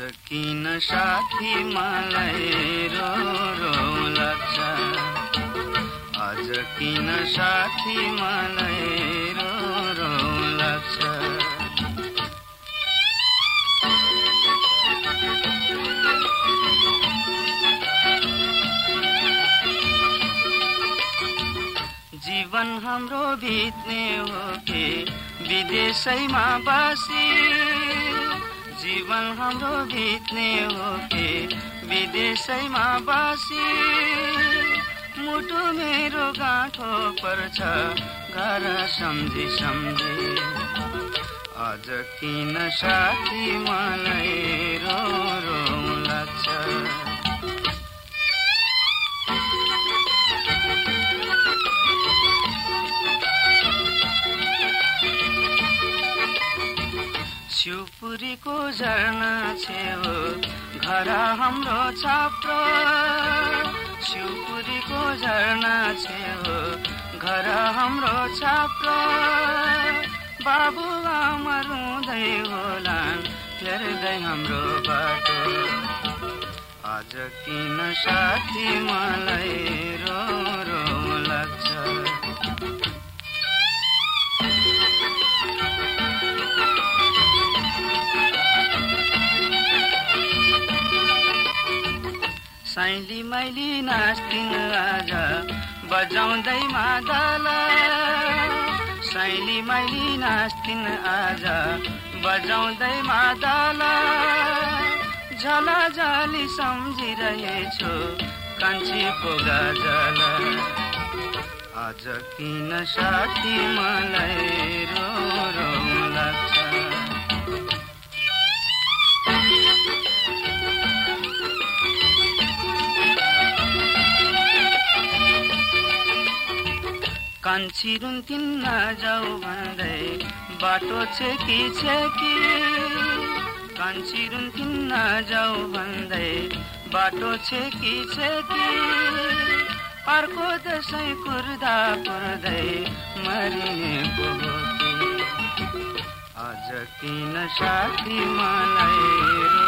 किन साथी मलाई रो रो लाग्छ। आज किन साथी मलाई रो रो लाग्छ। जीवन हाम्रो बित्ने हो कि विदेशैमा बासी? जीवन हाम्रो बित्ने हो कि विदेशैमा बासी? मुटु मेरो गाँठो पर्छ घर सम्झी सम्झी। आज किन साथी मलाई शिवपुरीको झरना छेउ घर हाम्रो छाप्रो शिवपुरीको झरना छेउ घर हाम्रो छाप्रो बाबु आमा रुँदै होलान् हेर्दै हाम्रो बाटो आज किन साथी मलाई रो साइली मैली नाच्थिन् आज बजाउँदै मादल। साइली मैली नाच्थिन् आज बजाउँदै मादल। झला झली सम्झिरहेछु कान्छी पोगा जल। आज किन साथी मलाई कान्छी रुन्थिन् नजाऊ भन्दै बाटो छेकी छेकी कान्छी रुन्थिन् नजाऊ भन्दै बाटो छेकी छेकी अर्को दसैँ कुर्दा कुर्दै मरिने आज किन साथी मलाई